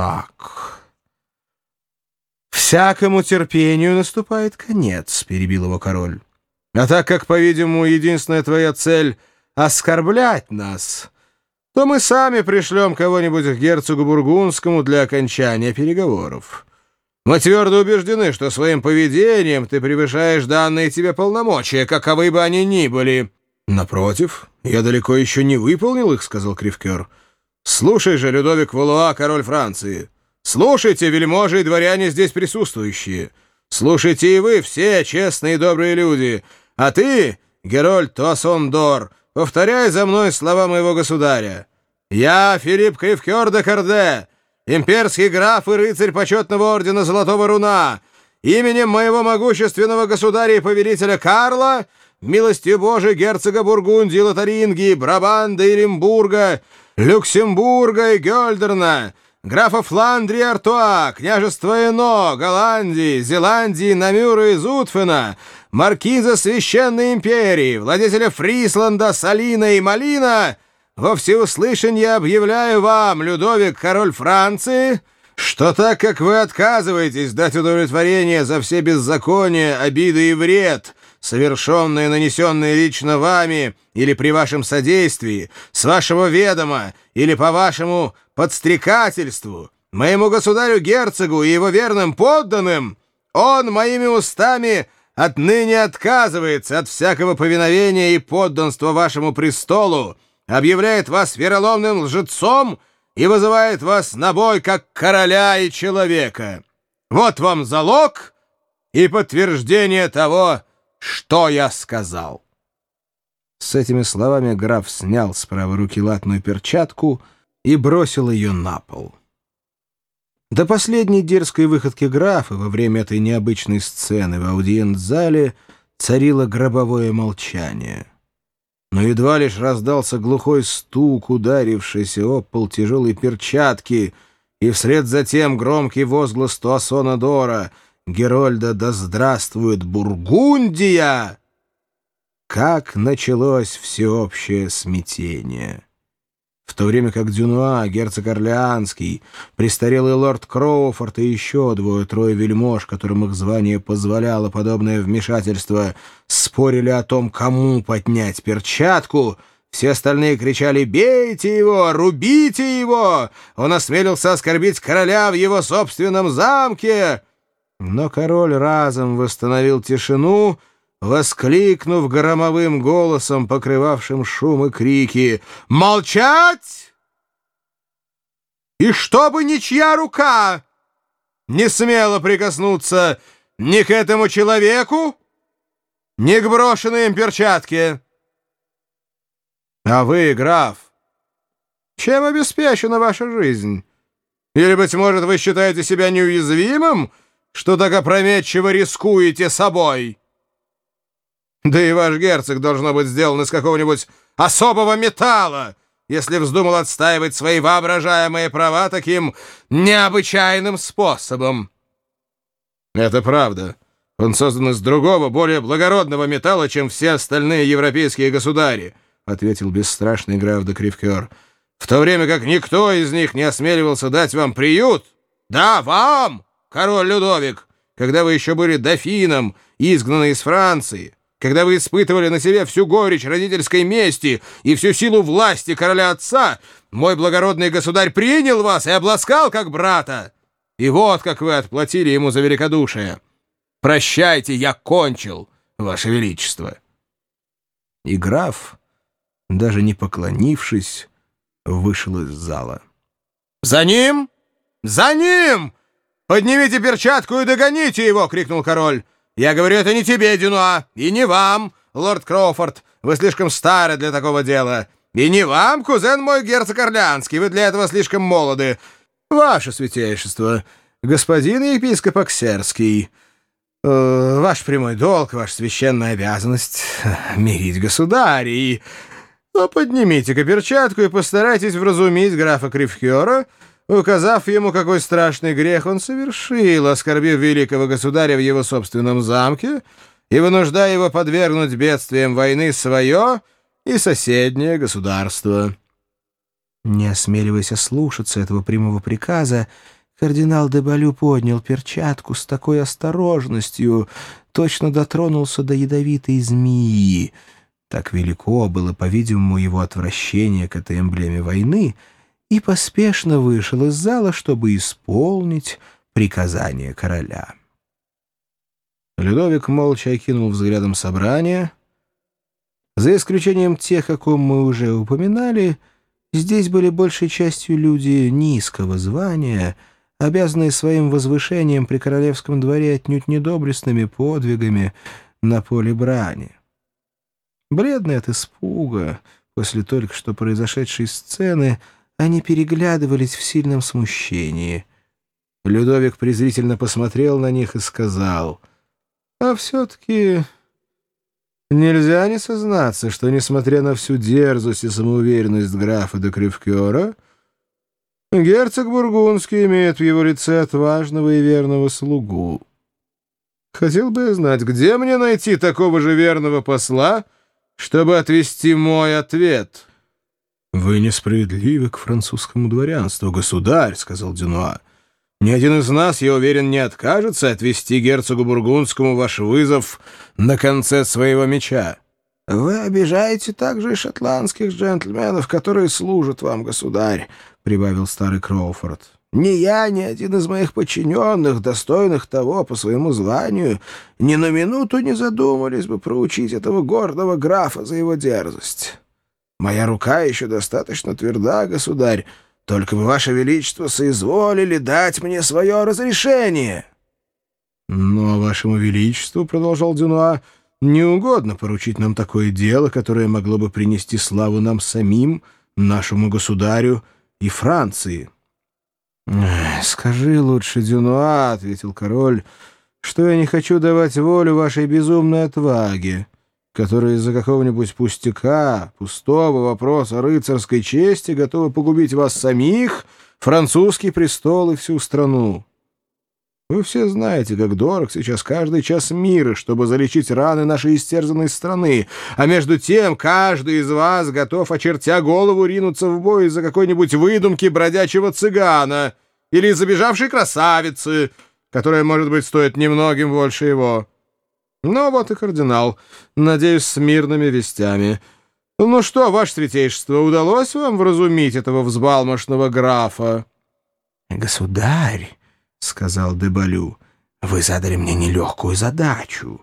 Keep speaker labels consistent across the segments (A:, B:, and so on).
A: так. Всякому терпению наступает конец, перебил его король. А так как, по-видимому, единственная твоя цель — оскорблять нас, то мы сами пришлем кого-нибудь к герцогу Бургундскому для окончания переговоров. Мы твердо убеждены, что своим поведением ты превышаешь данные тебе полномочия, каковы бы они ни были. Напротив, я далеко еще не выполнил их, — сказал Кривкер. Слушай же, Людовик Валуа, король Франции. Слушайте, вельможи и дворяне здесь присутствующие. Слушайте и вы, все честные и добрые люди. А ты, Герольд Туасон-Дор, повторяй за мной слова моего государя. Я, Филипп Кривкер де Карде, имперский граф и рыцарь почетного ордена Золотого Руна, именем моего могущественного государя и повелителя Карла, милостью Божией герцога Бургундии, Лотарингии, Брабанда и Лимбурга, Люксембурга и Гёльдерна, графа Фландрии Артуа, княжества Эно, Голландии, Зеландии, Намюра и Зутфена, маркиза Священной Империи, владетеля Фрисланда, Салина и Малина, во всеуслышание объявляю вам, Людовик, король Франции, что так как вы отказываетесь дать удовлетворение за все беззакония, обиды и вред, совершенные, нанесенные лично вами или при вашем содействии, с вашего ведома или по вашему подстрекательству, моему государю-герцогу и его верным подданным, он моими устами отныне отказывается от всякого повиновения и подданства вашему престолу, объявляет вас вероломным лжецом и вызывает вас на бой как короля и человека. Вот вам залог и подтверждение того, что я сказал. С этими словами граф снял с правой руки латную перчатку и бросил ее на пол. До последней дерзкой выходки графа во время этой необычной сцены в аудиент-зале царило гробовое молчание. Но едва лишь раздался глухой стук, ударившийся об пол тяжелой перчатки, и вслед за тем громкий возглас Туасона Дора «Герольда, да здравствует Бургундия!» Как началось всеобщее смятение! В то время как Дюнуа, герцог Орлеанский, престарелый лорд Кроуфорд и еще двое-трое вельмож, которым их звание позволяло подобное вмешательство, спорили о том, кому поднять перчатку, все остальные кричали «Бейте его! Рубите его! Он осмелился оскорбить короля в его собственном замке!» Но король разом восстановил тишину — воскликнув громовым голосом, покрывавшим шум и крики «Молчать! И чтобы ничья рука не смела прикоснуться ни к этому человеку, ни к брошенной им перчатке! А вы, граф, чем обеспечена ваша жизнь? Или, быть может, вы считаете себя неуязвимым, что так опрометчиво рискуете собой?» Да и ваш герцог должно быть сделан из какого-нибудь особого металла, если вздумал отстаивать свои воображаемые права таким необычайным способом. Это правда. Он создан из другого, более благородного металла, чем все остальные европейские государи, ответил бесстрашный граф де Кривкер. В то время как никто из них не осмеливался дать вам приют. Да, вам, король Людовик, когда вы еще были дофином, изгнанный из Франции когда вы испытывали на себе всю горечь родительской мести и всю силу власти короля отца, мой благородный государь принял вас и обласкал как брата. И вот как вы отплатили ему за великодушие. Прощайте, я кончил, ваше величество. И граф, даже не поклонившись, вышел из зала. «За ним! За ним! Поднимите перчатку и догоните его!» — крикнул король. Я говорю это не тебе, Дюнуа, и не вам, лорд Кроуфорд. Вы слишком стары для такого дела. И не вам, кузен мой герцог Орлеанский, вы для этого слишком молоды. Ваше святейшество, господин епископ Оксерский, э, ваш прямой долг, ваша священная обязанность — мирить государей. Но поднимите-ка перчатку и постарайтесь вразумить графа Кривхера — указав ему, какой страшный грех он совершил, оскорбив великого государя в его собственном замке и вынуждая его подвергнуть бедствиям войны свое и соседнее государство. Не осмеливаясь ослушаться этого прямого приказа, кардинал де Балю поднял перчатку с такой осторожностью, точно дотронулся до ядовитой змеи. Так велико было, по-видимому, его отвращение к этой эмблеме войны, и поспешно вышел из зала, чтобы исполнить приказание короля. Людовик молча окинул взглядом собрание. За исключением тех, о ком мы уже упоминали, здесь были большей частью люди низкого звания, обязанные своим возвышением при королевском дворе отнюдь недоблестными подвигами на поле брани. Бледные от испуга, после только что произошедшей сцены, они переглядывались в сильном смущении. Людовик презрительно посмотрел на них и сказал, «А все-таки нельзя не сознаться, что, несмотря на всю дерзость и самоуверенность графа де Кривкера, герцог Бургундский имеет в его лице отважного и верного слугу. Хотел бы я знать, где мне найти такого же верного посла, чтобы отвести мой ответ?» «Вы несправедливы к французскому дворянству, государь», — сказал Дюнуа. «Ни один из нас, я уверен, не откажется отвести герцогу Бургундскому ваш вызов на конце своего меча». «Вы обижаете также и шотландских джентльменов, которые служат вам, государь», — прибавил старый Кроуфорд. «Ни я, ни один из моих подчиненных, достойных того по своему званию, ни на минуту не задумались бы проучить этого гордого графа за его дерзость». Моя рука еще достаточно тверда, государь, только бы, Ваше Величество, соизволили дать мне свое разрешение». «Но Вашему Величеству, — продолжал Дюнуа, — не угодно поручить нам такое дело, которое могло бы принести славу нам самим, нашему государю и Франции». «Скажи лучше, Дюнуа, — ответил король, — что я не хочу давать волю вашей безумной отваге» которые из-за какого-нибудь пустяка, пустого вопроса рыцарской чести готовы погубить вас самих, французский престол и всю страну. Вы все знаете, как дорог сейчас каждый час мира, чтобы залечить раны нашей истерзанной страны, а между тем каждый из вас готов, очертя голову, ринуться в бой из-за какой-нибудь выдумки бродячего цыгана или забежавшей красавицы, которая, может быть, стоит немногим больше его». Ну, вот и кардинал. Надеюсь, с мирными вестями. Ну что, ваше святейшество, удалось вам вразумить этого взбалмошного графа? — Государь, — сказал Дебалю, — вы задали мне нелегкую задачу.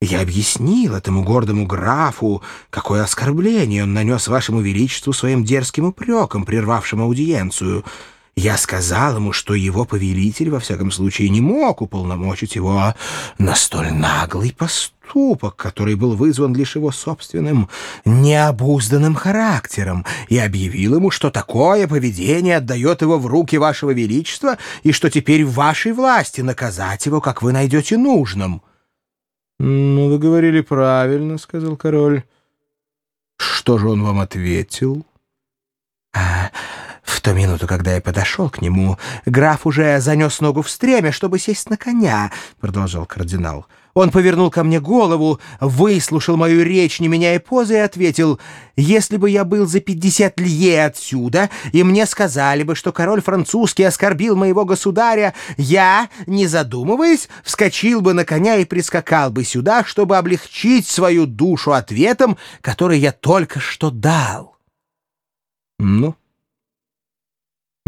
A: Я объяснил этому гордому графу, какое оскорбление он нанес вашему величеству своим дерзким упреком, прервавшим аудиенцию — я сказал ему, что его повелитель, во всяком случае, не мог уполномочить его на столь наглый поступок, который был вызван лишь его собственным необузданным характером, и объявил ему, что такое поведение отдает его в руки вашего величества и что теперь в вашей власти наказать его, как вы найдете нужным. — Ну, вы говорили правильно, — сказал король. — Что же он вам ответил? — А... Ту минуту, когда я подошел к нему, граф уже занес ногу в стремя, чтобы сесть на коня, — продолжал кардинал. Он повернул ко мне голову, выслушал мою речь, не меняя позы, и ответил, «Если бы я был за пятьдесят лье отсюда, и мне сказали бы, что король французский оскорбил моего государя, я, не задумываясь, вскочил бы на коня и прискакал бы сюда, чтобы облегчить свою душу ответом, который я только что дал». «Ну?»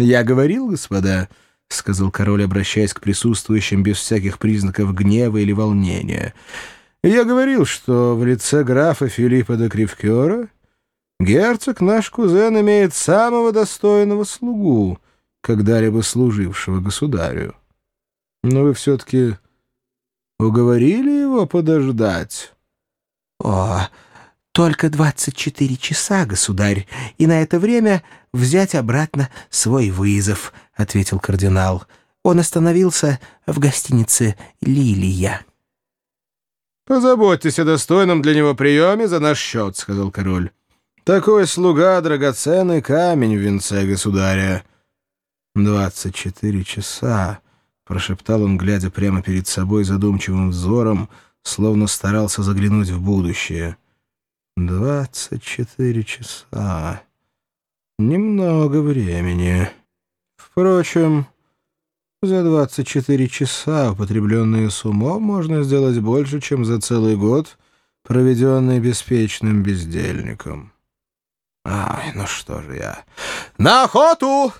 A: «Я говорил, господа», — сказал король, обращаясь к присутствующим без всяких признаков гнева или волнения, «я говорил, что в лице графа Филиппа де Кривкера герцог наш кузен имеет самого достойного слугу, когда-либо служившего государю. Но вы все-таки уговорили его подождать?» «О, только 24 часа, государь, и на это время взять обратно свой вызов», — ответил кардинал. Он остановился в гостинице «Лилия».
B: «Позаботьтесь о достойном для него приеме за наш счет», — сказал король. «Такой слуга — драгоценный камень в венце государя».
A: «Двадцать четыре часа», — прошептал он, глядя прямо перед собой задумчивым взором, словно старался заглянуть в будущее. Двадцать четыре часа. Немного времени. Впрочем, за 24 часа, употребленные с умом, можно сделать больше, чем за целый год, проведенный беспечным бездельником. Ай, ну что же я... На охоту!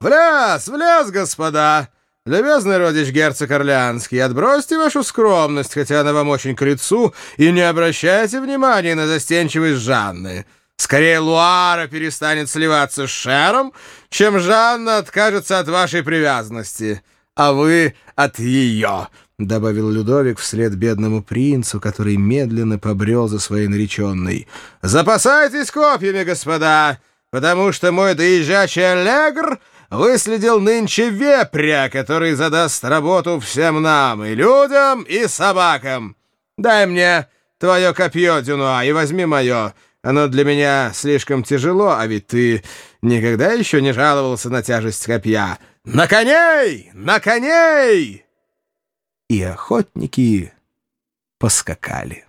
A: В лес, в лес, господа! Любезный родич герцог Орлеанский, отбросьте вашу скромность, хотя она вам очень к лицу, и не обращайте внимания на застенчивость Жанны. Скорее Луара перестанет сливаться с Шером, чем Жанна откажется от вашей привязанности, а вы от ее», — добавил Людовик вслед бедному принцу, который медленно побрел за своей нареченной. «Запасайтесь копьями, господа, потому что мой доезжачий Аллегр выследил нынче вепря, который задаст работу всем нам, и людям, и собакам. Дай мне твое копье, Дюнуа, и возьми мое». Оно для меня слишком тяжело, а ведь ты никогда еще не жаловался на тяжесть копья. На коней! На коней!» И охотники поскакали.